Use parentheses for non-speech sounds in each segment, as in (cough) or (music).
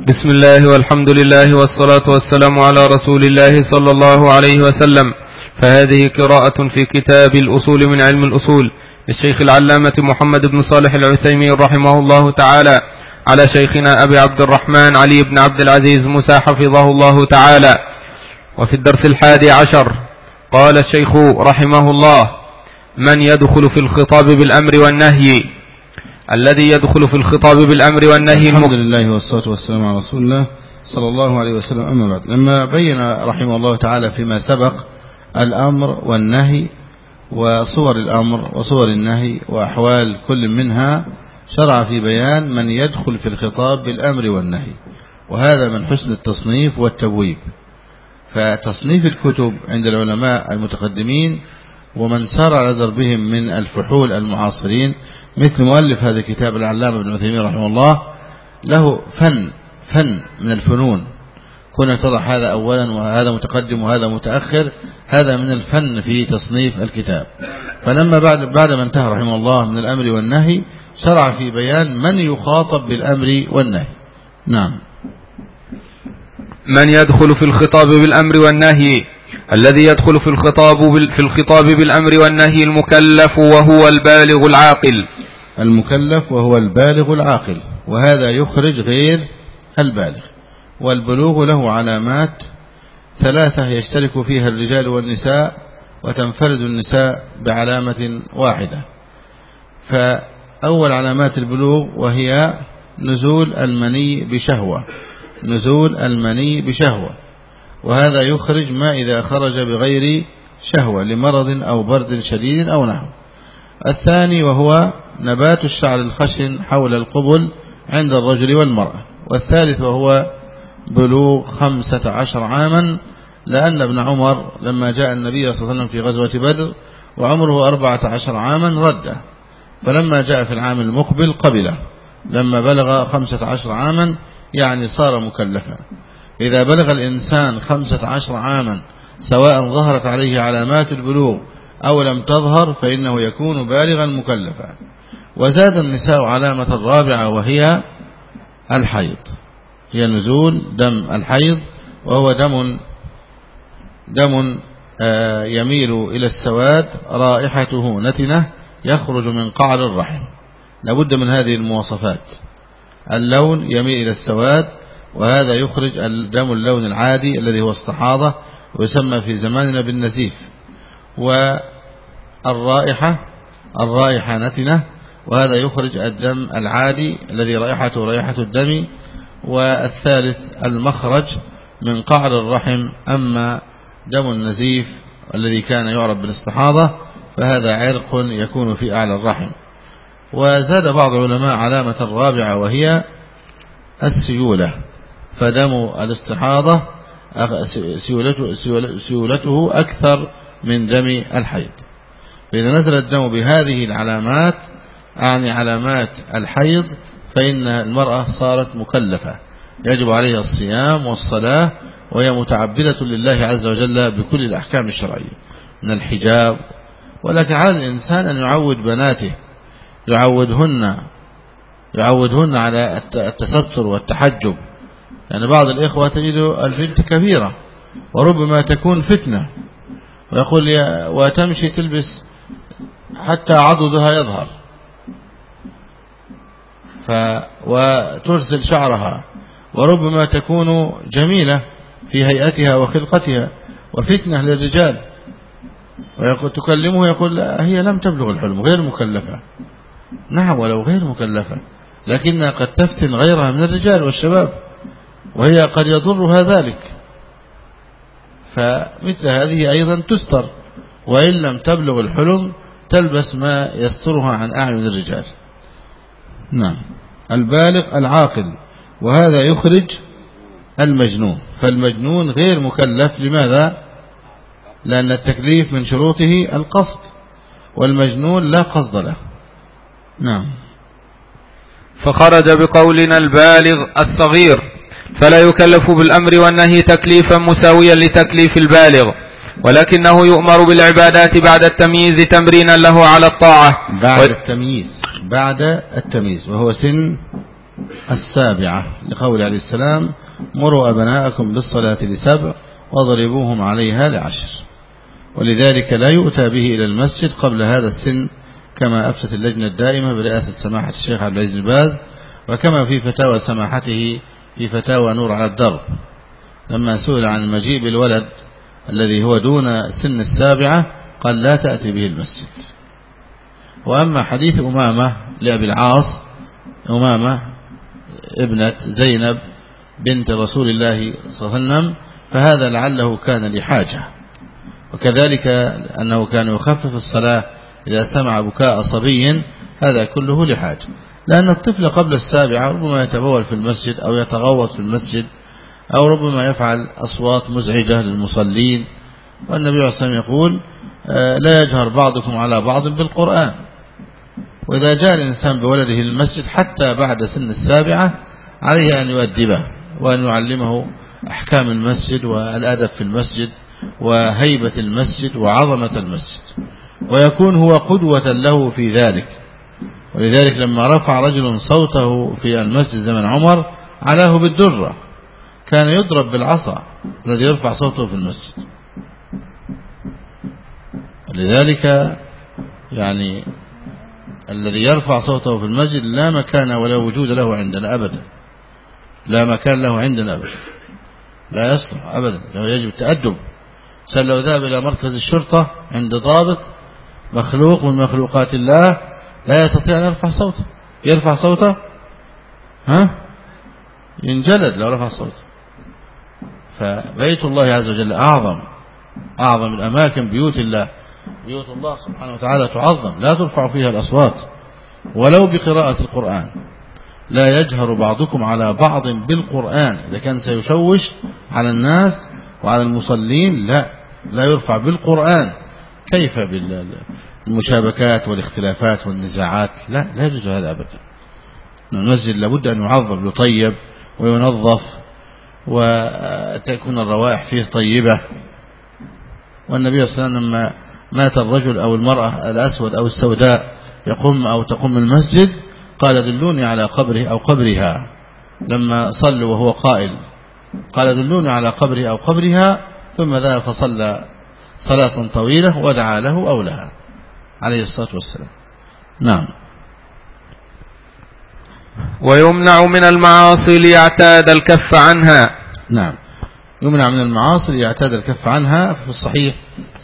بسم الله والحمد لله والصلاة والسلام على رسول الله صلى الله عليه وسلم. فهذه قراءة في كتاب الأصول من علم الأصول للشيخ العلامة محمد بن صالح العثيمين رحمه الله تعالى على شيخنا أبي عبد الرحمن علي بن عبد العزيز موسى حفظه الله تعالى. وفي الدرس الحادي عشر قال الشيخ رحمه الله من يدخل في الخطاب بالأمر والنهي الذي يدخل في الخطاب بالأمر والنهي الحمد لله والصلاة والسلام على رسول الله صلى الله عليه وسلم. أما بعد لما بين رحمه الله تعالى فيما سبق الأمر والنهي وصور الأمر وصور النهي وأحوال كل منها شرع في بيان من يدخل في الخطاب بالأمر والنهي وهذا من حسن التصنيف والتبويب. فتصنيف الكتب عند العلماء المتقدمين ومن سار على دربهم من الفحول المعاصرين مثل مؤلف هذا الكتاب العلامة ابن عثيمين رحمه الله له فن فن من الفنون. كنا تضع هذا أولا وهذا متقدم وهذا متأخر هذا من الفن في تصنيف الكتاب. فلما بعد بعد ما انتهى رحمه الله من الأمر والنهي شرع في بيان من يخاطب بالأمر والنهي. نعم. من يدخل في الخطاب بالأمر والنهي الذي يدخل في الخطاب في الخطاب بالأمر والنهي المكلف وهو البالغ العاقل. المكلف وهو البالغ العاقل وهذا يخرج غير البالغ. والبلوغ له علامات ثلاثة يشترك فيها الرجال والنساء وتنفرد النساء بعلامة واحدة. فأول علامات البلوغ وهي نزول المني بشهوة. نزول المني بشهوة. وهذا يخرج ما إذا خرج بغير شهوة لمرض أو برد شديد أو نحو. الثاني وهو نبات الشعر الخشن حول القبل عند الرجل والمرأة. والثالث وهو بلوغ خمسة عشر عاما لأن ابن عمر لما جاء النبي صلى الله عليه وسلم في غزوة بدر وعمره أربعة عشر عاما رده. فلما جاء في العام المقبل قبله لما بلغ خمسة عشر عاما يعني صار مكلفا. إذا بلغ الإنسان خمسة عشر عاما سواء ظهرت عليه علامات البلوغ أو لم تظهر فإنه يكون بالغا مكلفا. وزاد النساء علامة الرابعة وهي الحيض. هي نزول دم الحيض وهو دم دم آه، يميل إلى السواد رائحته نتنة يخرج من قعر الرحم. لابد من هذه المواصفات. اللون يميل إلى السواد وهذا يخرج الدم اللون العادي الذي هو الصحاضة ويسمى في زماننا بالنزيف. والرائحة الرائحة نتنة وهذا يخرج الدم العادي الذي رائحته رائحة الدم والثالث المخرج من قعر الرحم. أما دم النزيف الذي كان يعرف بالاستحاضة فهذا عرق يكون في أعلى الرحم. وزاد بعض العلماء علامة الرابعة وهي السيولة. فدم الاستحاضة سيولته, سيولته أكثر من دم الحيض. فإذا نزل الدم بهذه العلامات أعني علامات الحيض فإن المرأة صارت مكلفة. يجب عليها الصيام والصلاة وهي متعبدة لله عز وجل بكل الأحكام الشرعية من الحجاب. ولكن على الإنسان أن يعود بناته يعودهن يعودهن على التستر والتحجب. يعني بعض الإخوة تجد البنت كبيرة وربما تكون فتنة. ويقول وتمشي تلبس حتى عضدها يظهر. وترسل شعرها. وربما تكون جميلة في هيئتها وخلقتها وفتنة للرجال. ويقول تكلمه يقول هي لم تبلغ الحلم غير مكلفة. نعم ولو غير مكلفة. لكنها قد تفتن غيرها من الرجال والشباب وهي قد يضرها ذلك. فمثل هذه أيضا تستر. وإن لم تبلغ الحلم تلبس ما يسترها عن أعين الرجال. نعم. البالغ العاقل وهذا يخرج المجنون. فالمجنون غير مكلف لماذا؟ لأن التكليف من شروطه القصد والمجنون لا قصد له. نعم. فخرج بقولنا البالغ الصغير فلا يكلف بالأمر والنهي تكليفا مساويا لتكليف البالغ ولكنه يؤمر بالعبادات بعد التمييز تمرينا له على الطاعة. بعد التمييز. بعد التمييز وهو سن السابعة. لقول عليه السلام مروا أبناءكم بالصلاة لسبع واضربوهم عليها لعشر. ولذلك لا يؤتى به إلى المسجد قبل هذا السن كما أفتت اللجنة الدائمة برئاسة سماحة الشيخ عبد العزيز الباز وكما في فتاوى سماحته في فتاوى نور على الدرب. لما سئل عن المجيء بالولد الذي هو دون سن السابعة قال لا تأتي به المسجد. وأما حديث أمامة لأبي العاص أمامة ابنة زينب بنت رسول الله صلى الله عليه وسلم فهذا لعله كان لحاجة وكذلك أنه كان يخفف الصلاة إذا سمع بكاء صبي هذا كله لحاجة. لأن الطفل قبل السابعة ربما يتبول في المسجد أو يتغوط في المسجد أو ربما يفعل أصوات مزعجة للمصلين. والنبي عليه الصلاة والسلام يقول آه، لا يجهر بعضكم على بعض بالقرآن. وإذا جاء الإنسان بولده المسجد حتى بعد سن السابعة عليه أن يؤدبه وأن يعلمه أحكام المسجد والأدب في المسجد وهيبة المسجد وعظمة المسجد ويكون هو قدوة له في ذلك. ولذلك لما رفع رجل صوته في المسجد زمن عمر علاه بالدرة. كان يضرب بالعصا الذي يرفع صوته في المسجد. لذلك يعني الذي يرفع صوته في المسجد لا مكان ولا وجود له عندنا أبدا. لا مكان له عندنا أبدا. لا يصلح أبدا. يجب التأدب. سأل ذهب إلى مركز الشرطة عند ضابط مخلوق من مخلوقات الله لا يستطيع أن يرفع صوته. يرفع صوته؟ ها؟ ينجلد لو رفع صوته. فبيت الله عز وجل أعظم أعظم الأماكن بيوت الله. بيوت الله سبحانه وتعالى تعظم لا ترفع فيها الأصوات. ولو بقراءة القرآن. لا يجهر بعضكم على بعض بالقرآن. إذا كان سيشوش على الناس وعلى المصلين لا. لا يرفع بالقرآن. كيف بالمشابكات والاختلافات والنزاعات؟ لا لا يجوز هذا أبدا. المسجد لابد أن يعظم يطيب وينظف وتكون الروائح فيه طيبة. والنبي صلى الله عليه وسلم لما مات الرجل أو المرأة الأسود أو السوداء يقوم أو تقوم المسجد قال دلوني على قبره أو قبرها. لما صلوا وهو قائل قال دلوني على قبره أو قبرها ثم ذهب فصلى. صلاة طويلة ودعا له أو لها عليه الصلاة والسلام. نعم. ويمنع من المعاصي ليعتاد الكف عنها. نعم. يمنع من المعاصي ليعتاد الكف عنها. في الصحيح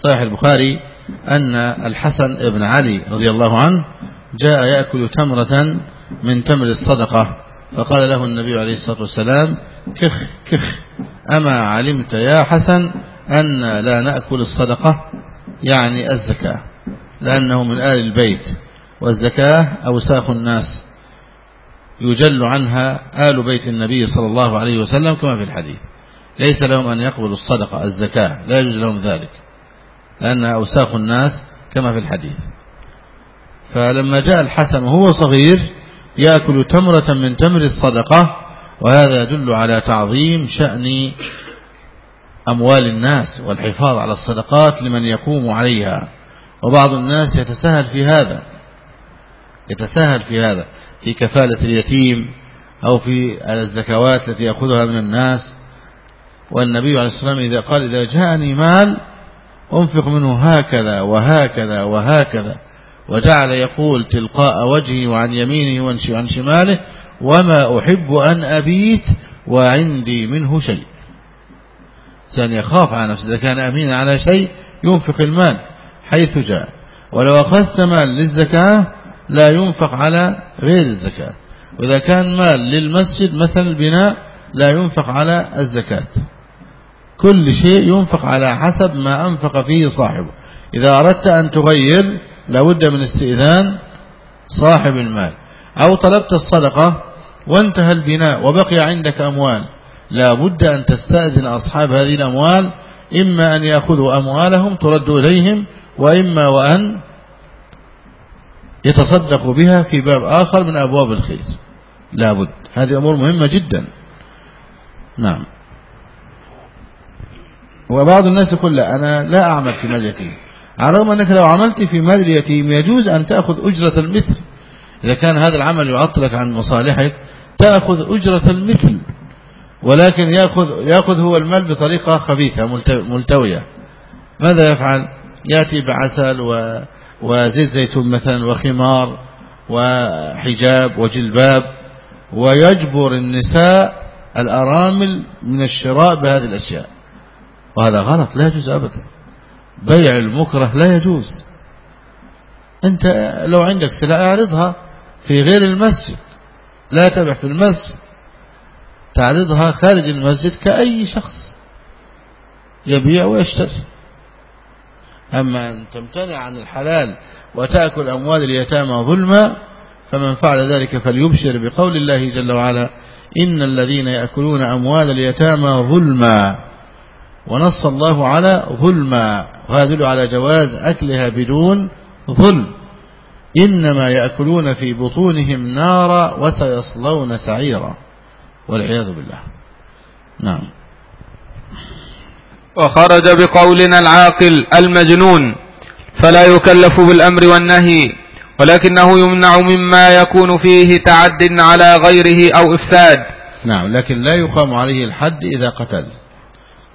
صحيح البخاري أن الحسن بن علي رضي الله عنه جاء يأكل تمرة من تمر الصدقة فقال له النبي عليه الصلاة والسلام كخ كخ أما علمت يا حسن أن لا نأكل الصدقة؟ يعني الزكاة لأنه من آل البيت والزكاة أوساخ الناس يجل عنها آل بيت النبي صلى الله عليه وسلم كما في الحديث. ليس لهم أن يقبلوا الصدقة الزكاة لا يجوز لهم ذلك. لأنها أوساخ الناس كما في الحديث. فلما جاء الحسن وهو صغير يأكل تمرة من تمر الصدقة وهذا يدل على تعظيم شأن أموال الناس والحفاظ على الصدقات لمن يقوم عليها. وبعض الناس يتساهل في هذا يتساهل في هذا في كفالة اليتيم أو في الزكوات التي يأخذها من الناس. والنبي عليه الصلاة والسلام إذا قال إذا جاءني مال أنفق منه هكذا وهكذا وهكذا. وجعل يقول تلقاء وجهي وعن يمينه وعن شماله وما أحب أن أبيت وعندي منه شيء. سأن يخاف على نفسه إذا كان أمينا على شيء ينفق المال حيث جاء. ولو أخذت مال للزكاة لا ينفق على غير الزكاة. وإذا كان مال للمسجد مثل البناء لا ينفق على الزكاة. كل شيء ينفق على حسب ما أنفق فيه صاحبه. إذا أردت أن تغير لابد من استئذان صاحب المال. أو طلبت الصدقة وانتهى البناء وبقي عندك أموال لا بد أن تستأذن أصحاب هذه الأموال إما أن يأخذوا أموالهم ترد إليهم وإما وأن يتصدقوا بها في باب آخر من أبواب الخير. لا بد هذه أمور مهمة جدا. نعم. وبعض الناس يقول لا أنا لا أعمل في مال اليتيم. على الرغم أنك لو عملت في مال اليتيم يجوز أن تأخذ أجرة المثل. إذا كان هذا العمل يعطلك عن مصالحك تأخذ أجرة المثل. ولكن يأخذ, يأخذ هو المال بطريقة خبيثة ملتوية. ماذا يفعل؟ يأتي بعسل وزيت زيتون مثلا وخمار وحجاب وجلباب. ويجبر النساء الأرامل من الشراء بهذه الأشياء. وهذا غلط لا يجوز أبدا. بيع المكره لا يجوز. أنت لو عندك سلعة أعرضها في غير المسجد لا تبع في المسجد. تعرضها خارج المسجد كأي شخص يبيع ويشتري. أما أن تمتنع عن الحلال وتأكل أموال اليتامى ظلما فمن فعل ذلك فليبشر بقول الله جل وعلا إن الذين يأكلون أموال اليتامى ظلما. ونص الله على ظلما وهذا على جواز أكلها بدون ظلم. إنما يأكلون في بطونهم نارا وسيصلون سعيرا والعياذ بالله. نعم. وخرج بقولنا العاقل المجنون فلا يكلف بالأمر والنهي ولكنه يمنع مما يكون فيه تعد على غيره أو إفساد. نعم لكن لا يقام عليه الحد إذا قتل.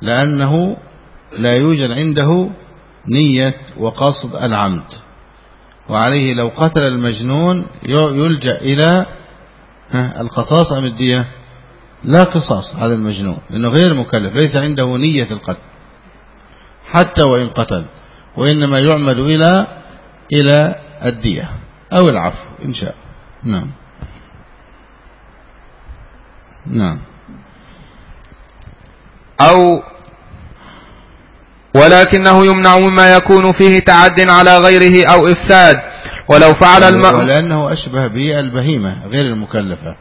لأنه لا يوجد عنده نية وقصد العمد. وعليه لو قتل المجنون يلجأ إلى القصاص أم الدية؟ لا قصاص على المجنون لأنه غير مكلف ليس عنده نية القتل حتى وإن قتل وإنما يعمد إلى إلى الدية أو العفو إن شاء. نعم. نعم. أو ولكنه يمنع مما يكون فيه تعد على غيره أو إفساد. ولو فعل الماء ولأنه أشبه بالبهيمة غير المكلفة.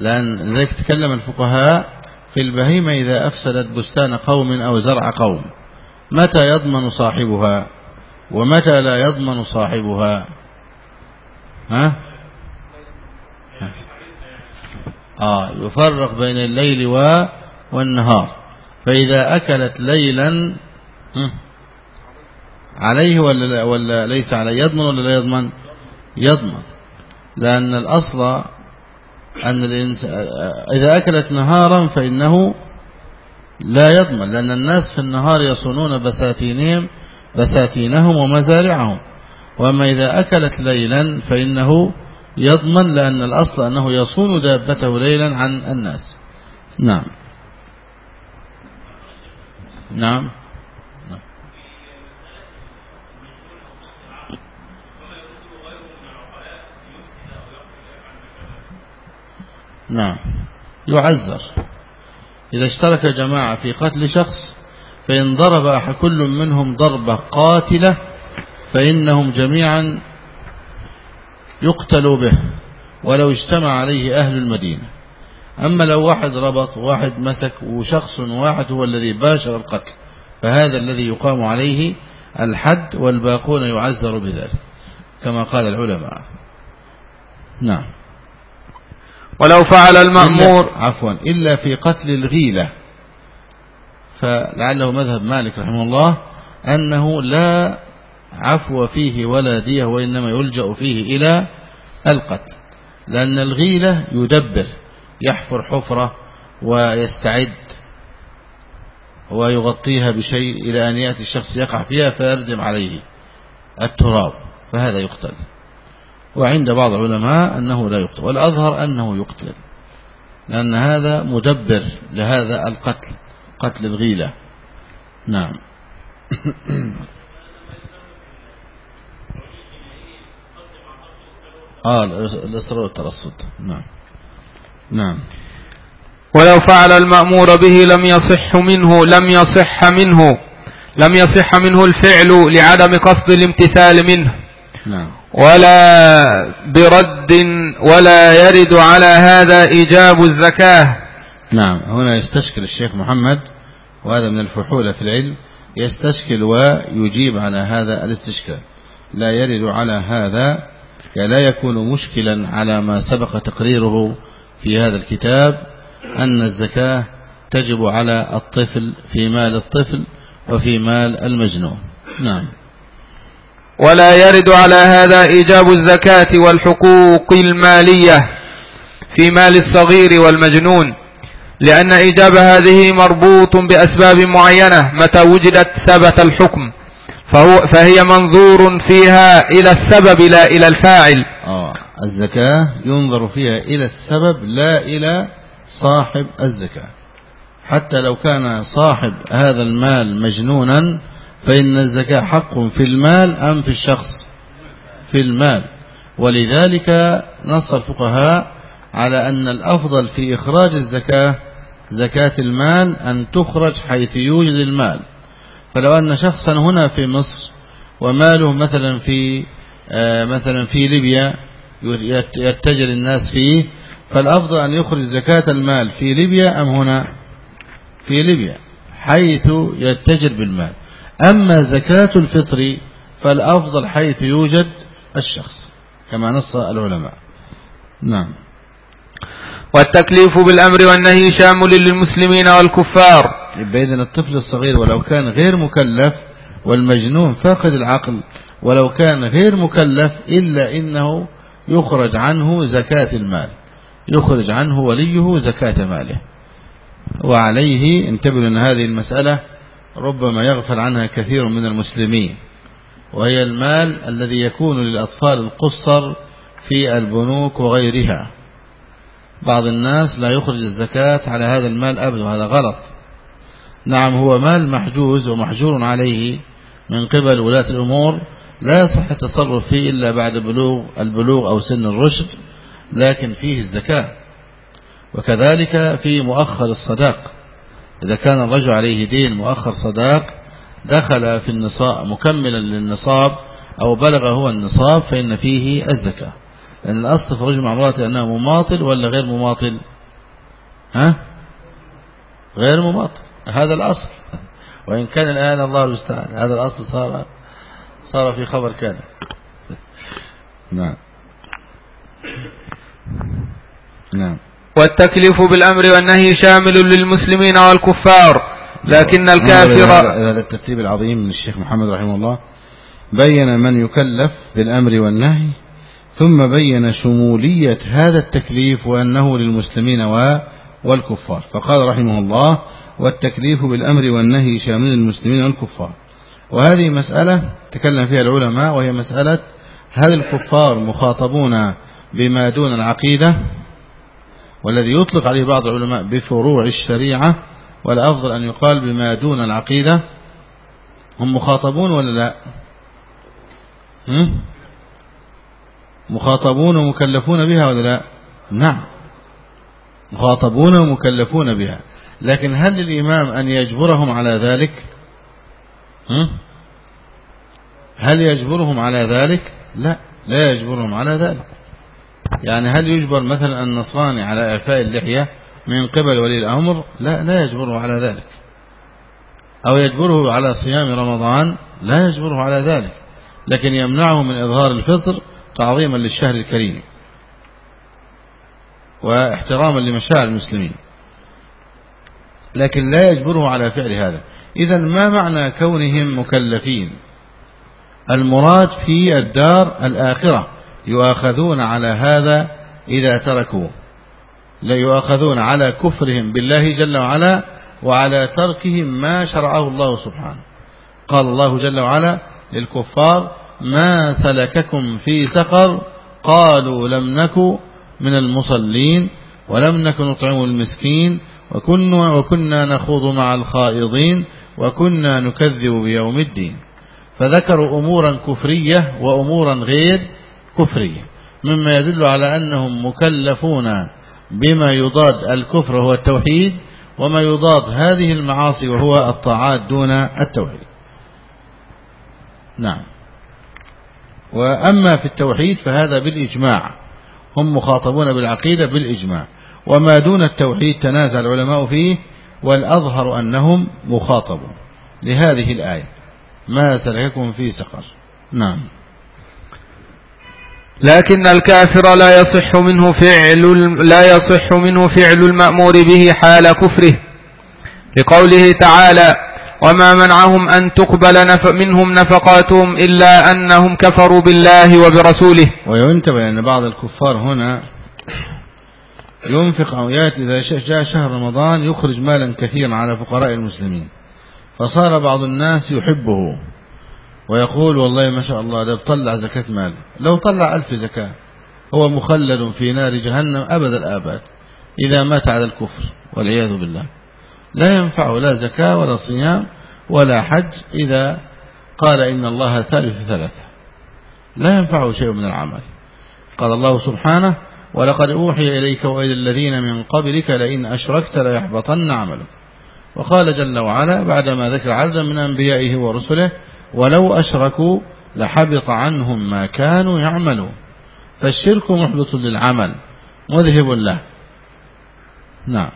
لأن ذلك تكلم الفقهاء في البهيمة إذا أفسدت بستان قوم أو زرع قوم. متى يضمن صاحبها؟ ومتى لا يضمن صاحبها؟ ها؟ آه يفرق بين الليل والنهار. فإذا أكلت ليلا عليه ولا, ولا ليس عليه يضمن ولا لا يضمن؟ يضمن. لأن الأصل أن الإنسان إذا أكلت نهارا فإنه لا يضمن لأن الناس في النهار يصونون بساتينهم بساتينهم ومزارعهم. وأما إذا أكلت ليلا فإنه يضمن لأن الأصل أنه يصون دابته ليلا عن الناس. نعم. نعم. نعم. يعذر. إذا اشترك جماعة في قتل شخص فإن ضرب كل منهم ضربة قاتلة فإنهم جميعا يقتلوا به ولو اجتمع عليه أهل المدينة. أما لو واحد ربط واحد مسك وشخص واحد هو الذي باشر القتل فهذا الذي يقام عليه الحد والباقون يعذر بذلك كما قال العلماء. نعم. ولو فعل المأمور. إلا عفوا إلا في قتل الغيلة. فلعله مذهب مالك رحمه الله أنه لا عفو فيه ولا دية وإنما يلجأ فيه إلى القتل لأن الغيلة يدبر. يحفر حفرة ويستعد ويغطيها بشيء إلى أن يأتي الشخص يقع فيها فيردم عليه التراب فهذا يقتل. وعند بعض العلماء أنه لا يقتل والأظهر أنه يقتل لأن هذا مدبر لهذا القتل قتل الغيلة. نعم. (coughs) آه الإصرار والترصد. نعم. نعم. ولو فعل المأمور به لم يصح منه لم يصح منه لم يصح منه الفعل لعدم قصد الامتثال منه. نعم. ولا برد ولا يرد على هذا إيجاب الزكاة. نعم. هنا يستشكل الشيخ محمد وهذا من الفحولة في العلم يستشكل ويجيب على هذا الاستشكال. لا يرد على هذا لا يكون مشكلا على ما سبق تقريره في هذا الكتاب أن الزكاة تجب على الطفل في مال الطفل وفي مال المجنون. نعم. ولا يرد على هذا إيجاب الزكاة والحقوق المالية في مال الصغير والمجنون لأن إيجاب هذه مربوط بأسباب معينة متى وجدت ثبت الحكم. فهو فهي منظور فيها إلى السبب لا إلى الفاعل. آه الزكاة ينظر فيها إلى السبب لا إلى صاحب الزكاة. حتى لو كان صاحب هذا المال مجنونا فإن الزكاة حق في المال أم في الشخص؟ في المال. ولذلك نص الفقهاء على أن الأفضل في إخراج الزكاة زكاة المال أن تخرج حيث يوجد المال. فلو أن شخصا هنا في مصر وماله مثلا في آه، مثلا في ليبيا يتجر الناس فيه فالأفضل أن يخرج زكاة المال في ليبيا أم هنا في ليبيا؟ حيث يتجر بالمال. أما زكاة الفطر فالأفضل حيث يوجد الشخص كما نص العلماء. نعم. والتكليف بالأمر والنهي شامل للمسلمين والكفار. بإذن الطفل الصغير ولو كان غير مكلف والمجنون فاقد العقل ولو كان غير مكلف إلا إنه يخرج عنه زكاة المال يخرج عنه وليه زكاة ماله. وعليه انتبهوا أن هذه المسألة ربما يغفل عنها كثير من المسلمين وهي المال الذي يكون للأطفال القصر في البنوك وغيرها. بعض الناس لا يخرج الزكاة على هذا المال أبدا وهذا غلط. نعم هو مال محجوز ومحجور عليه من قبل ولاة الأمور لا يصح التصرف فيه إلا بعد بلوغ البلوغ أو سن الرشد لكن فيه الزكاة. وكذلك في مؤخر الصداق. إذا كان الرجل عليه دين مؤخر صداق دخل في النصاب مكملا للنصاب أو بلغ هو النصاب فإن فيه الزكاة. لأن الأصل في الرجل مع امرأته أنه مماطل ولا غير مماطل؟ ها؟ غير مماطل. هذا الأصل. وإن كان الآن الله المستعان. هذا الأصل صار صار في خبر كان. نعم. نعم. والتكليف بالأمر والنهي شامل للمسلمين والكفار لكن الكافر هذا الترتيب العظيم من الشيخ محمد رحمه الله. بين من يكلف بالأمر والنهي ثم بين شمولية هذا التكليف وأنه للمسلمين والكفار. فقال رحمه الله والتكليف بالأمر والنهي شامل للمسلمين والكفار. وهذه مسألة تكلم فيها العلماء وهي مسألة هل الكفار مخاطبون بما دون العقيدة؟ والذي يطلق عليه بعض العلماء بفروع الشريعة والأفضل أن يقال بما دون العقيدة. هم مخاطبون ولا لا؟ هم؟ مخاطبون ومكلفون بها ولا لا؟ نعم. مخاطبون ومكلفون بها. لكن هل للإمام أن يجبرهم على ذلك؟ هل يجبرهم على ذلك؟ لا لا يجبرهم على ذلك. يعني هل يجبر مثلا النصراني على إعفاء اللحية من قبل ولي الأمر؟ لا لا يجبره على ذلك. أو يجبره على صيام رمضان؟ لا يجبره على ذلك. لكن يمنعه من إظهار الفطر تعظيما للشهر الكريم. واحتراما لمشاعر المسلمين. لكن لا يجبره على فعل هذا. إذا ما معنى كونهم مكلفين؟ المراد في الدار الآخرة يؤاخذون على هذا إذا تركوه. لا يؤاخذون على كفرهم بالله جل وعلا وعلى تركهم ما شرعه الله سبحانه. قال الله جل وعلا للكفار ما سلككم في سقر قالوا لم نك من المصلين ولم نك نطعم المسكين وكنا, وكنا نخوض مع الخائضين وكنا نكذب بيوم الدين. فذكروا أمورا كفرية وأمورا غير كفرية مما يدل على أنهم مكلفون بما يضاد الكفر هو التوحيد وما يضاد هذه المعاصي وهو الطاعات دون التوحيد. نعم. وأما في التوحيد فهذا بالإجماع هم مخاطبون بالعقيدة بالإجماع. وما دون التوحيد تنازع العلماء فيه والأظهر أنهم مخاطبون. لهذه الآية. ما سلككم في سقر. نعم. لكن الكافر لا يصح منه فعل لا يصح منه فعل المأمور به حال كفره. لقوله تعالى وما منعهم أن تقبل نف منهم نفقاتهم إلا أنهم كفروا بالله وبرسوله. وينتبه أن بعض الكفار هنا ينفق أو يأتي إذا جاء شهر رمضان يخرج مالا كثيرا على فقراء المسلمين. فصار بعض الناس يحبه ويقول والله ما شاء الله ده بطلع زكاة مال لو طلع ألف زكاة هو مخلد في نار جهنم أبد الآباد. إذا مات على الكفر والعياذ بالله. لا ينفعه لا زكاة ولا صيام ولا حج إذا قال إن الله ثالث ثلاثة. لا ينفعه شيء من العمل. قال الله سبحانه ولقد أوحي إليك وإلى الذين من قبلك لئن أشركت ليحبطن عملك. وقال جل وعلا بعدما ذكر عددا من أنبيائه ورسله ولو أشركوا لحبط عنهم ما كانوا يعملون. فالشرك محبط للعمل مذهب له. نعم.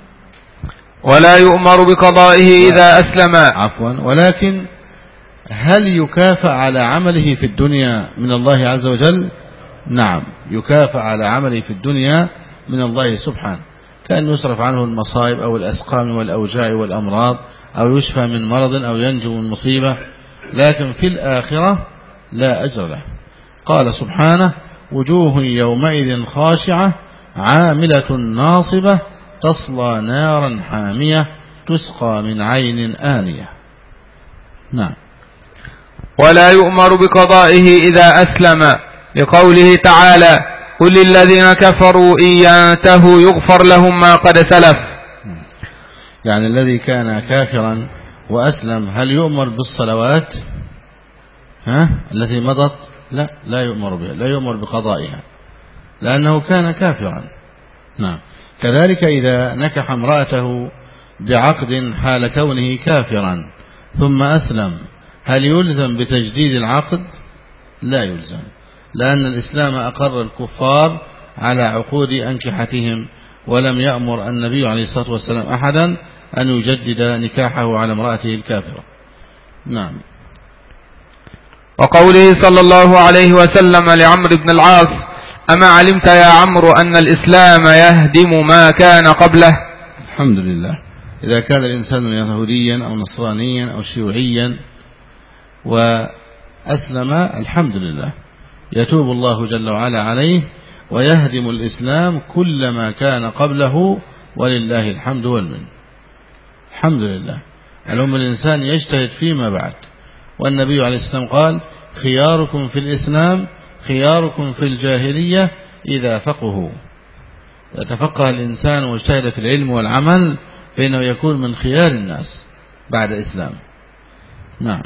ولا يؤمر بقضائه إذا أسلم. عفوا. ولكن هل يكافأ على عمله في الدنيا من الله عز وجل؟ نعم يكافأ على عمله في الدنيا من الله سبحانه كأن يصرف عنه المصائب أو الأسقام والأوجاع والأمراض أو يشفى من مرض أو ينجو من مصيبة لكن في الآخرة لا أجر له. قال سبحانه وجوه يومئذ خاشعة عاملة ناصبة تصلى نارا حامية تسقى من عين آنية. نعم. ولا يؤمر بقضائه إذا أسلم. لقوله تعالى قل للذين كفروا إن ينتهوا يغفر لهم ما قد سلف. يعني الذي كان كافرا وأسلم هل يؤمر بالصلوات؟ ها؟ التي مضت؟ لا لا يؤمر بها لا يؤمر بقضائها لأنه كان كافرا. نعم. كذلك إذا نكح امرأته بعقد حال كونه كافرا ثم أسلم هل يلزم بتجديد العقد؟ لا يلزم. لأن الإسلام أقر الكفار على عقود أنكحتهم ولم يأمر النبي عليه الصلاة والسلام أحدا أن يجدد نكاحه على امرأته الكافرة. نعم. وقوله صلى الله عليه وسلم لعمرو بن العاص أما علمت يا عمرو أن الإسلام يهدم ما كان قبله؟ الحمد لله. إذا كان الإنسان يهوديا أو نصرانيا أو شيوعيا وأسلم الحمد لله. يتوب الله جل وعلا عليه ويهدم الإسلام كل ما كان قبله ولله الحمد والمن. الحمد لله. الأم الإنسان يجتهد فيما بعد. والنبي عليه السلام قال خياركم في الإسلام خياركم في الجاهلية إذا فقهوا. يتفقه الإنسان واجتهد في العلم والعمل فإنه يكون من خيار الناس بعد إسلام نعم.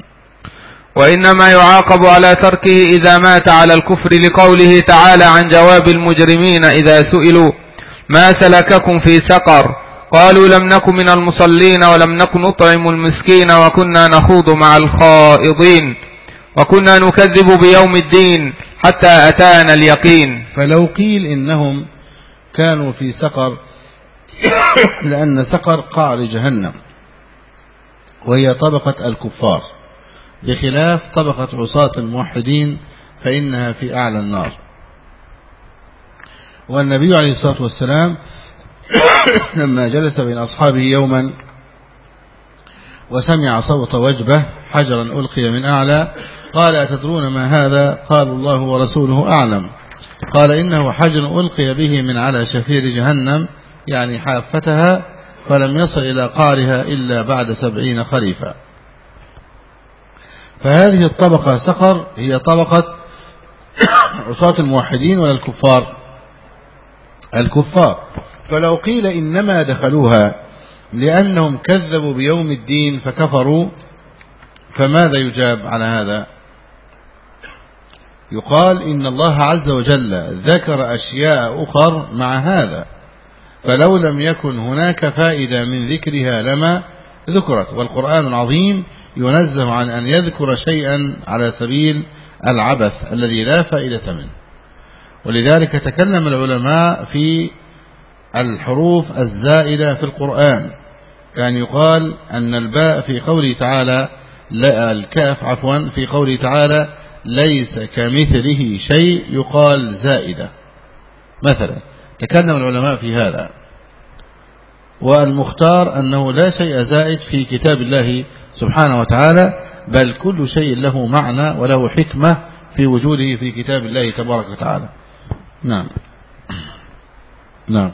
وإنما يعاقب على تركه إذا مات على الكفر لقوله تعالى عن جواب المجرمين إذا سئلوا ما سلككم في سقر قالوا لم نكن من المصلين ولم نكن نطعم المسكين وكنا نخوض مع الخائضين وكنا نكذب بيوم الدين حتى أتانا اليقين. فلو قيل إنهم كانوا في سقر لأن سقر قعر جهنم وهي طبقة الكفار. بخلاف طبقة عصاة الموحدين فإنها في أعلى النار. والنبي عليه الصلاة والسلام (coughs) لما جلس بين أصحابه يوما وسمع صوت وجبة حجرا ألقي من أعلى قال أتدرون ما هذا؟ قال الله ورسوله أعلم. قال إنه حجر ألقي به من على شفير جهنم يعني حافتها فلم يصل إلى قارها إلا بعد سبعين خريفا. فهذه الطبقة سقر هي طبقة (coughs) عصاة الموحدين ولا الكفار؟ الكفار. فلو قيل إنما دخلوها لأنهم كذبوا بيوم الدين فكفروا فماذا يجاب على هذا؟ يقال إن الله عز وجل ذكر أشياء أخر مع هذا. فلو لم يكن هناك فائدة من ذكرها لما ذكرت. والقرآن العظيم ينزه عن أن يذكر شيئا على سبيل العبث الذي لا فائدة منه. ولذلك تكلم العلماء في الحروف الزائدة في القرآن. كان يقال أن الباء في قوله تعالى لا الكاف عفوا في قوله تعالى ليس كمثله شيء يقال زائدة. مثلا تكلم العلماء في هذا. والمختار أنه لا شيء زائد في كتاب الله سبحانه وتعالى بل كل شيء له معنى وله حكمة في وجوده في كتاب الله تبارك وتعالى. نعم. نعم.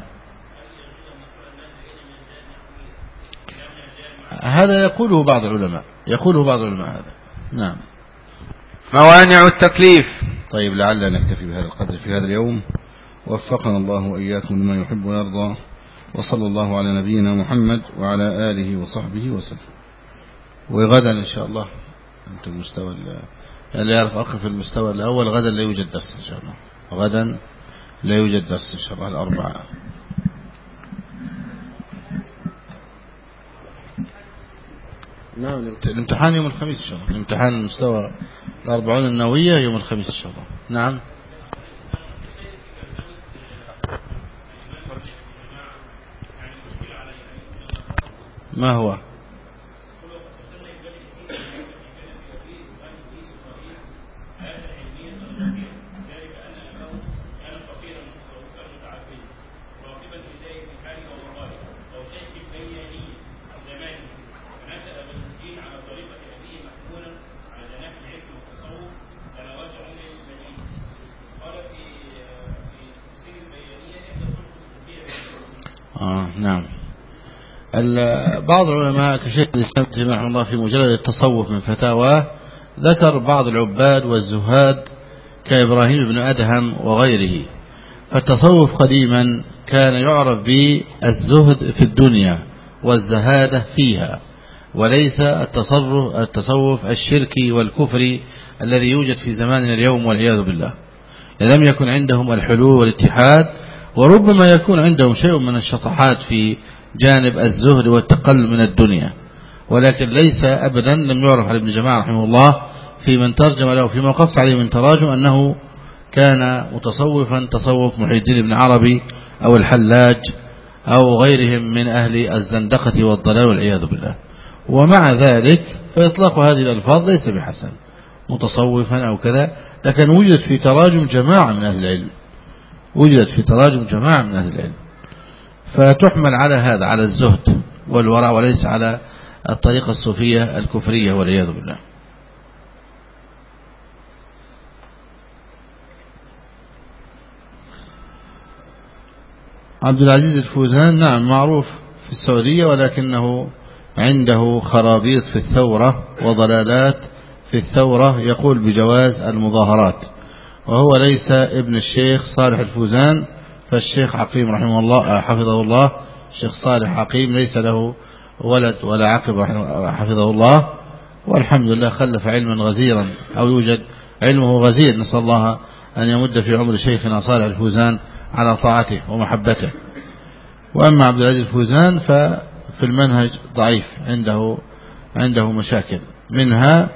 هذا يقوله بعض العلماء. يقوله بعض العلماء هذا. نعم. موانع التكليف. طيب لعلنا نكتفي بهذا القدر في هذا اليوم. وفقنا الله وإياكم لما يحب ويرضى. وصلى الله على نبينا محمد وعلى آله وصحبه وسلم. وغدا إن شاء الله. أنت المستوى اللي يعرف أخي في المستوى الأول غدا لا يوجد درس إن شاء الله. غدا لا يوجد درس إن شاء الله الأربعاء. نعم. الامتحان يوم الخميس إن شاء الله. الامتحان المستوى الأربعون النووية يوم الخميس إن شاء الله. نعم. ما هو؟ بعض العلماء كشيخ الإسلام رحمه الله في مجلد التصوف من فتاواه ذكر بعض العباد والزهاد كإبراهيم بن أدهم وغيره. فالتصوف قديما كان يعرف بالزهد في الدنيا والزهادة فيها وليس التصرف التصوف الشركي والكفري الذي يوجد في زماننا اليوم والعياذ بالله. لم يكن عندهم الحلول والاتحاد وربما يكون عندهم شيء من الشطحات في جانب الزهد والتقل من الدنيا. ولكن ليس أبدا لم يعرف على ابن جماعة رحمه الله في من ترجم له فيما وقفت عليه من تراجم أنه كان متصوفا تصوف محي الدين بن عربي أو الحلاج أو غيرهم من أهل الزندقة والضلال والعياذ بالله. ومع ذلك فإطلاق هذه الألفاظ ليس بحسن متصوفا أو كذا لكن وجدت في تراجم جماعة من أهل العلم. وجدت في تراجم جماعة من أهل العلم. فتحمل على هذا على الزهد والورع وليس على الطريقة الصوفية الكفرية والعياذ بالله. عبد العزيز الفوزان نعم معروف في السعودية ولكنه عنده خرابيط في الثورة وضلالات في الثورة يقول بجواز المظاهرات. وهو ليس ابن الشيخ صالح الفوزان فالشيخ عقيم رحمه الله حفظه الله الشيخ صالح عقيم ليس له ولد ولا عقب حفظه الله والحمد لله خلف علما غزيرا أو يوجد علمه غزير. نسأل الله أن يمد في عمر شيخنا صالح الفوزان على طاعته ومحبته. وأما عبد العزيز الفوزان ففي المنهج ضعيف عنده عنده مشاكل. منها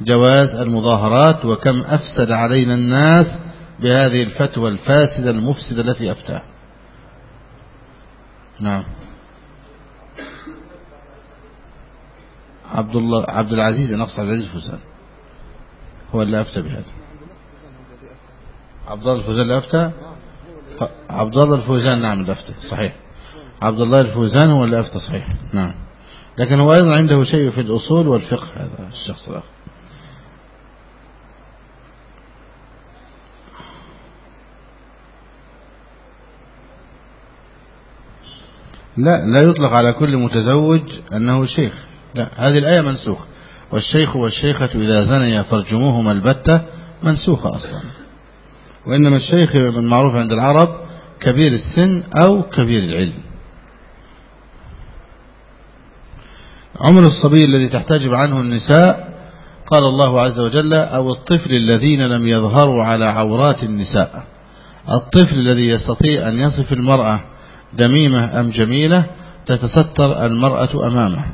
جواز المظاهرات وكم أفسد علينا الناس بهذه الفتوى الفاسدة المفسدة التي أفتى نعم. عبد الله عبد العزيز نقص عبد العزيز الفوزان. هو اللي أفتى بهذا. عبد الله الفوزان اللي أفتى؟ عبد الله الفوزان نعم اللي أفتى. صحيح. عبد الله الفوزان هو اللي أفتى صحيح. نعم. لكن هو أيضا عنده شيء في الأصول والفقه هذا الشخص الآخر. لا لا يطلق على كل متزوج أنه شيخ. لا هذه الآية منسوخة. والشيخ والشيخة إذا زنيا فرجموهما البتة منسوخة أصلا. وإنما الشيخ المعروف عند العرب كبير السن أو كبير العلم. عمر الصبي الذي تحتجب عنه النساء قال الله عز وجل أو الطفل الذين لم يظهروا على عورات النساء. الطفل الذي يستطيع أن يصف المرأة دميمة أم جميلة تتستر المرأة أمامه.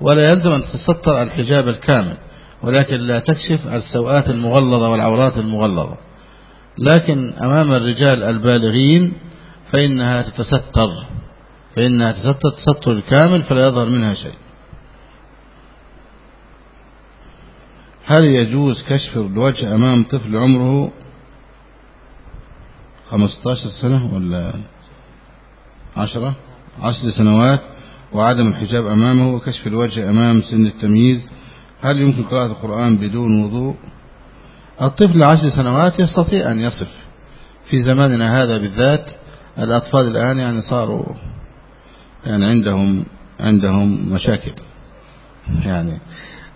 ولا يلزم أن تتستر الحجاب الكامل ولكن لا تكشف السوءات المغلظة والعورات المغلظة. لكن أمام الرجال البالغين فإنها تتستر. فإنها تستر تستر الكامل فلا يظهر منها شيء. هل يجوز كشف الوجه أمام طفل عمره 15 سنة ولا عشرة عشر سنوات وعدم الحجاب أمامه وكشف الوجه أمام سن التمييز. هل يمكن قراءة القرآن بدون وضوء؟ الطفل عشر سنوات يستطيع أن يصف. في زماننا هذا بالذات الأطفال الآن يعني صاروا يعني عندهم عندهم مشاكل. يعني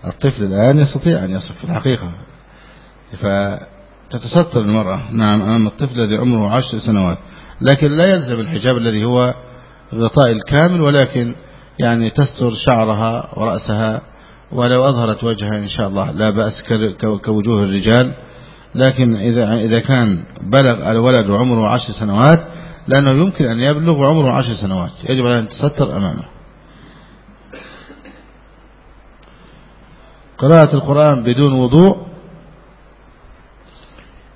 الطفل الآن يستطيع أن يصف في الحقيقة. فتتستر المرأة. نعم أمام الطفل الذي عمره عشر سنوات لكن لا يلزم الحجاب الذي هو الغطاء الكامل ولكن يعني تستر شعرها ورأسها ولو أظهرت وجهها إن شاء الله. لا بأس كوجوه الرجال. لكن إذا إذا كان بلغ الولد عمره عشر سنوات لأنه يمكن أن يبلغ عمره عشر سنوات. يجب أن تستر أمامه. قراءة القرآن بدون وضوء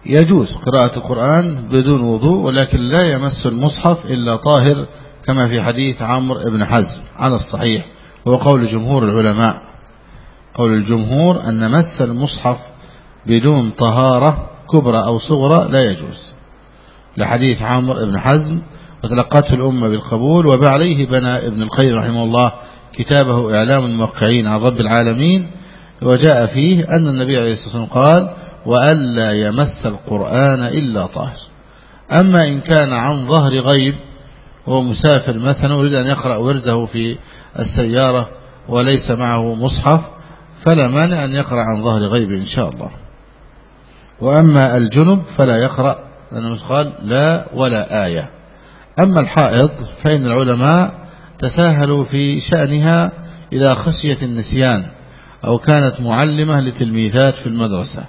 يجوز قراءة القرآن بدون وضوء ولكن لا يمس المصحف إلا طاهر كما في حديث عمرو بن حزم على الصحيح وهو قول جمهور العلماء. قول الجمهور أن مس المصحف بدون طهارة كبرى أو صغرى لا يجوز. لحديث عمرو بن حزم وتلقته الأمة بالقبول وبعليه بنى ابن القيم رحمه الله كتابه إعلام الموقعين عن رب العالمين وجاء فيه أن النبي عليه الصلاة والسلام قال وألا يمس القرآن إلا طاهر. أما إن كان عن ظهر غيب هو مسافر مثلا يريد أن يقرأ ورده في السيارة وليس معه مصحف فلا مانع أن يقرأ عن ظهر غيب إن شاء الله. وأما الجنب فلا يقرأ لأنه قال لا ولا آية. أما الحائض فإن العلماء تساهلوا في شأنها إذا خشية النسيان أو كانت معلمة لتلميذات في المدرسة.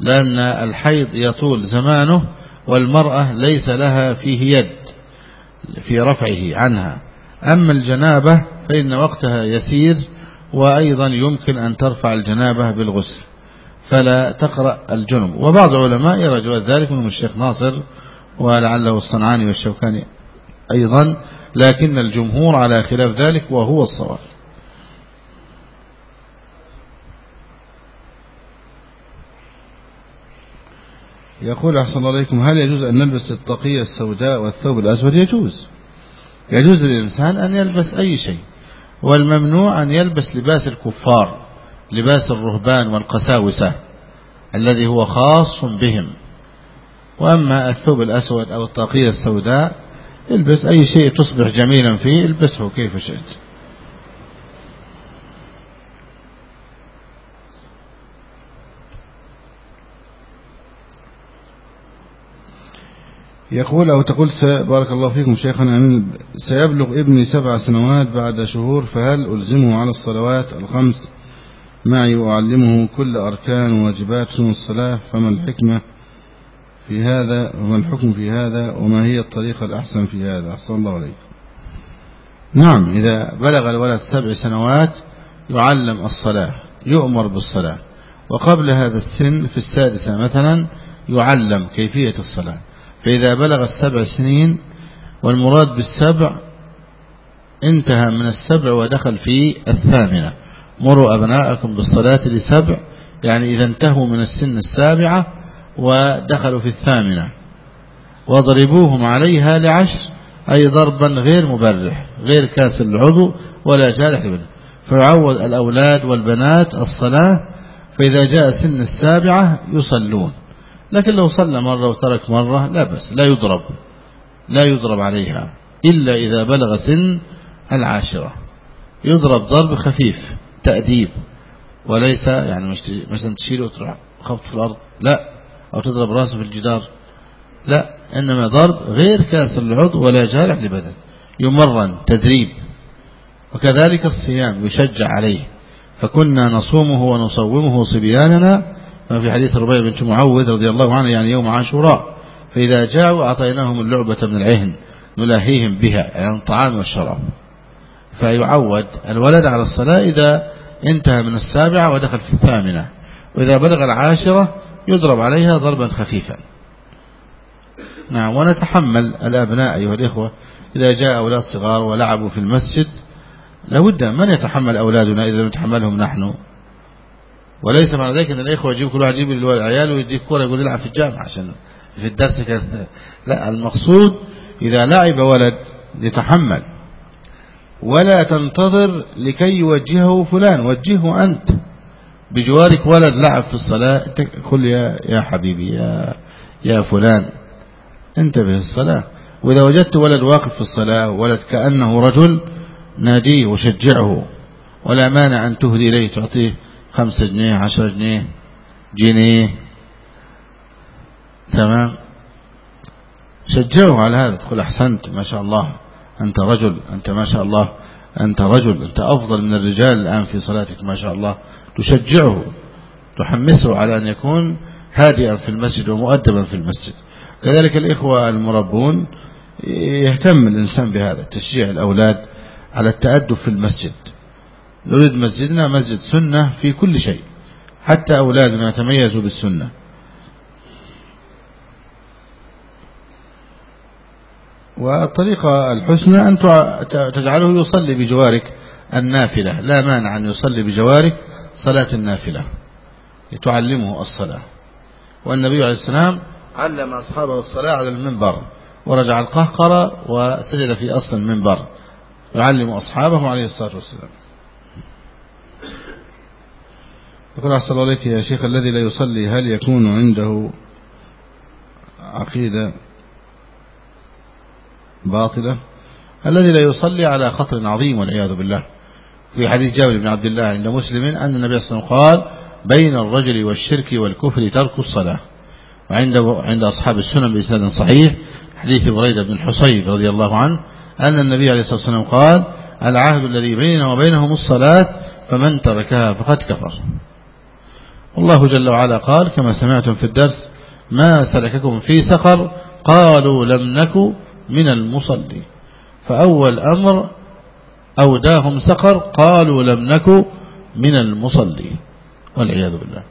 لأن الحيض يطول زمانه والمرأة ليس لها فيه يد في رفعه عنها. أما الجنابة فإن وقتها يسير وأيضا يمكن أن ترفع الجنابة بالغسل فلا تقرأ الجنب. وبعض العلماء يرى ذلك منهم الشيخ ناصر ولعله الصنعاني والشوكاني أيضا لكن الجمهور على خلاف ذلك وهو الصواب. يقول أحسن الله عليكم هل يجوز أن نلبس الطاقية السوداء والثوب الأسود؟ يجوز. يجوز للإنسان أن يلبس أي شيء والممنوع أن يلبس لباس الكفار لباس الرهبان والقساوسة الذي هو خاص بهم. وأما الثوب الأسود أو الطاقية السوداء البس أي شيء تصبح جميلا فيه البسه كيف شئت. يقول أو تقول بارك الله فيكم شيخنا أمين سيبلغ ابني سبع سنوات بعد شهور فهل ألزمه على الصلوات الخمس؟ معي وأعلمه كل أركان وواجبات سنة الصلاة فما الحكمة في هذا وما الحكم في هذا وما هي الطريقة الأحسن في هذا؟ أحسن الله عليكم نعم إذا بلغ الولد سبع سنوات يعلم الصلاة يؤمر بالصلاة وقبل هذا السن في السادسة مثلا يعلم كيفية الصلاة. فإذا بلغ السبع سنين والمراد بالسبع انتهى من السبع ودخل في الثامنة. مروا أبناءكم بالصلاة لسبع يعني إذا انتهوا من السن السابعة ودخلوا في الثامنة. واضربوهم عليها لعشر أي ضربا غير مبرح غير كاسر العضو ولا جارح منه. فيعود الأولاد والبنات الصلاة فإذا جاء سن السابعة يصلون. لكن لو صلى مرة وترك مرة لا بس لا يضرب لا يضرب عليها إلا إذا بلغ سن العاشرة. يضرب ضرب خفيف تأديب وليس يعني مش مثلا تشيله وتروح خبط في الأرض لا. أو تضرب رأسه في الجدار لا. إنما ضرب غير كاسر العضو ولا جارح لبدن. يمرن تدريب. وكذلك الصيام يشجع عليه. فكنا نصومه ونصومه صبياننا في حديث ربيع بنت معوذ رضي الله عنه يعني يوم عاشوراء فإذا جاءوا أعطيناهم اللعبة من العهن نلاهيهم بها يعني الطعام والشراب. فيعود الولد على الصلاة إذا انتهى من السابعة ودخل في الثامنة وإذا بلغ العاشرة يضرب عليها ضربا خفيفا. نعم ونتحمل الأبناء أيها الإخوة إذا جاء أولاد صغار ولعبوا في المسجد لابد من يتحمل أولادنا إذا نتحملهم نحن. وليس معنى ذلك أن الإخوة يجيب كل واحد يجيب العيال ويديك كورة يقول يلعب في الجامع عشان في الدرس كان لا المقصود إذا لعب ولد يتحمل. ولا تنتظر لكي يوجهه فلان وجهه أنت. بجوارك ولد لعب في الصلاة قل يا, يا حبيبي يا, يا فلان انتبه الصلاة وإذا وجدت ولد واقف في الصلاة ولد كأنه رجل ناديه وشجعه ولا مانع أن تهدي إليه تعطيه خمسة جنيه عشرة جنيه جنيه. تمام؟ شجعه على هذا تقول أحسنت ما شاء الله. أنت رجل أنت ما شاء الله. أنت رجل أنت أفضل من الرجال الآن في صلاتك ما شاء الله. تشجعه تحمسه على أن يكون هادئا في المسجد ومؤدبا في المسجد. كذلك الإخوة المربون يهتم الإنسان بهذا تشجيع الأولاد على التأدب في المسجد. نريد مسجدنا مسجد سنة في كل شيء حتى أولادنا يتميزوا بالسنة. والطريقة الحسنى أن تجعله يصلي بجوارك النافلة لا مانع أن يصلي بجوارك صلاة النافلة لتعلمه الصلاة. والنبي عليه السلام علم أصحابه الصلاة على المنبر ورجع القهقرة وسجد في أصل المنبر يعلم أصحابه عليه الصلاة والسلام. يقول أحسن عليك يا شيخ الذي لا يصلي هل يكون عنده عقيدة باطلة؟ الذي لا يصلي على خطر عظيم والعياذ بالله. في حديث جابر بن عبد الله عند مسلم أن النبي صلى الله عليه وسلم قال بين الرجل والشرك والكفر ترك الصلاة. وعند عند أصحاب السنن بإسناد صحيح حديث بريدة بن الحصيب رضي الله عنه أن النبي عليه الصلاة والسلام قال العهد الذي بيننا وبينهم الصلاة فمن تركها فقد كفر. الله جل وعلا قال كما سمعتم في الدرس ما سلككم في سقر؟ قالوا لم نك من المصلي فأول أمر أوداهم سقر قالوا لم نك من المصلي والعياذ بالله.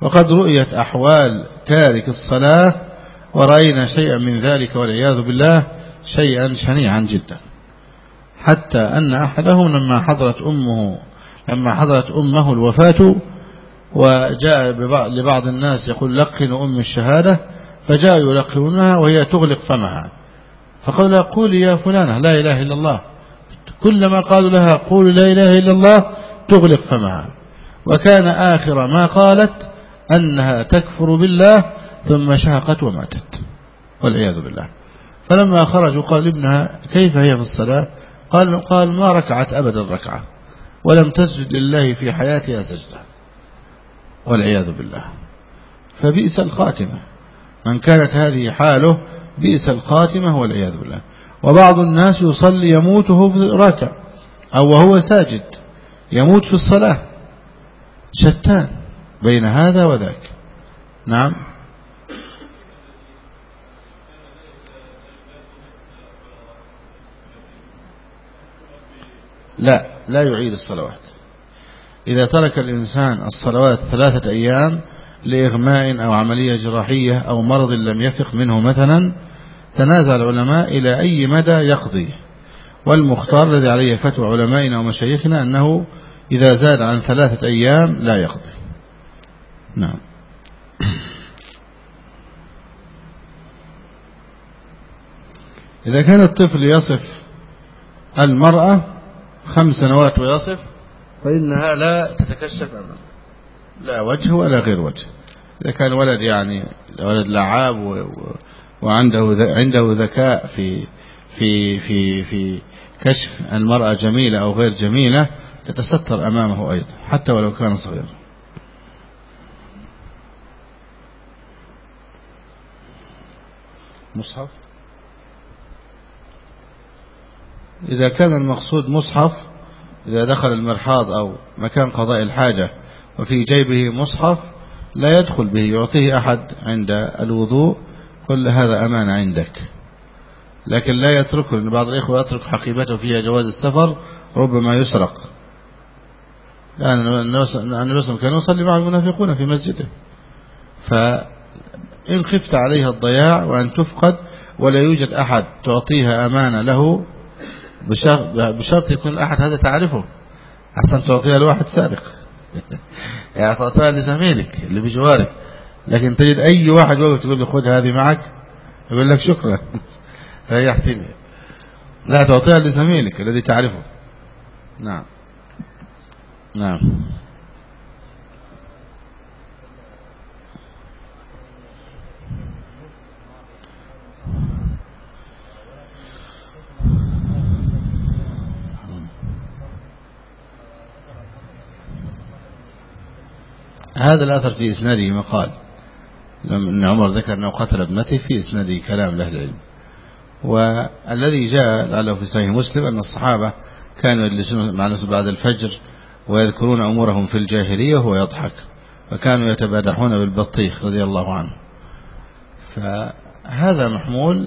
وقد رؤيت أحوال تارك الصلاة ورأينا شيئا من ذلك والعياذ بالله شيئا شنيعا جدا. حتى أن أحدهم لما حضرت أمه لما حضرت أمه الوفاة وجاء لبعض الناس يقول لقن أم الشهادة فجاء يلقنها وهي تغلق فمها. فقال قولي يا فلانة لا إله إلا الله. كلما قالوا لها قولوا لا إله إلا الله تغلق فمها. وكان آخر ما قالت أنها تكفر بالله ثم شهقت وماتت. والعياذ بالله. فلما خرجوا قال ابنها كيف هي في الصلاة؟ قال, قال ما ركعت أبدا ركعة ولم تسجد لله في حياتها سجدة. والعياذ بالله. فبئس الخاتمة. من كانت هذه حاله بئس الخاتمة والعياذ بالله. وبعض الناس يصلي يموت وهو راكع أو وهو ساجد يموت في الصلاة. شتان بين هذا وذاك. نعم. لا لا يعيد الصلوات. إذا ترك الإنسان الصلوات ثلاثة أيام لإغماء أو عملية جراحية أو مرض لم يفق منه مثلا تنازع العلماء إلى أي مدى يقضي. والمختار الذي عليه فتوى علمائنا ومشايخنا أنه إذا زاد عن ثلاثة أيام لا يقضي. نعم. إذا كان الطفل يصف المرأة خمس سنوات ويصف فإنها لا تتكشف أمامه لا وجه ولا غير وجه. إذا كان ولد يعني ولد لعاب وعنده عنده ذكاء في في في في كشف المرأة جميلة أو غير جميلة تتستر أمامه أيضا حتى ولو كان صغيرا. مصحف؟ إذا كان المقصود مصحف إذا دخل المرحاض أو مكان قضاء الحاجة وفي جيبه مصحف لا يدخل به يعطيه أحد عند الوضوء قل هذا أمان عندك. لكن لا يتركه لأن بعض الإخوة يترك حقيبته فيها جواز السفر ربما يسرق. لأن النبي كان يصلي مع المنافقون في مسجده. فإن خفت عليها الضياع وأن تفقد ولا يوجد أحد تعطيها أمانة له بشرط يكون الأحد هذا تعرفه. أحسن تعطيها لواحد سارق. (laughs) يعني تعطيها لزميلك اللي بجوارك. لكن تجد أي واحد وقت تقول له خذ هذه معك يقول لك شكرا. (laughs) ريحتني لا تعطيها لزميلك الذي تعرفه. نعم. نعم. هذا الأثر في إسناده مقال لما عمر ذكر أنه قتل ابنته في إسناده كلام لأهل العلم. والذي جاء لعله في صحيح مسلم أن الصحابة كانوا يجلسون مع الناس بعد الفجر ويذكرون أمورهم في الجاهلية وهو يضحك. فكانوا يتبادحون بالبطيخ رضي الله عنه. فهذا محمول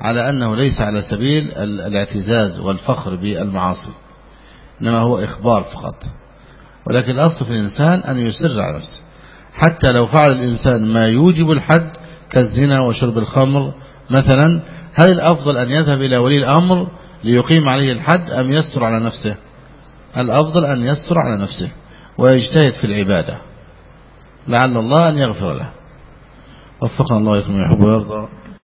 على أنه ليس على سبيل الاعتزاز والفخر بالمعاصي. إنما هو إخبار فقط. ولكن الأصل في الإنسان أن يسر على نفسه. حتى لو فعل الإنسان ما يوجب الحد كالزنا وشرب الخمر مثلا هل الأفضل أن يذهب إلى ولي الأمر ليقيم عليه الحد أم يستر على نفسه؟ الأفضل أن يستر على نفسه ويجتهد في العبادة. لعل الله أن يغفر له. وفقنا الله يكون يحب ويرضى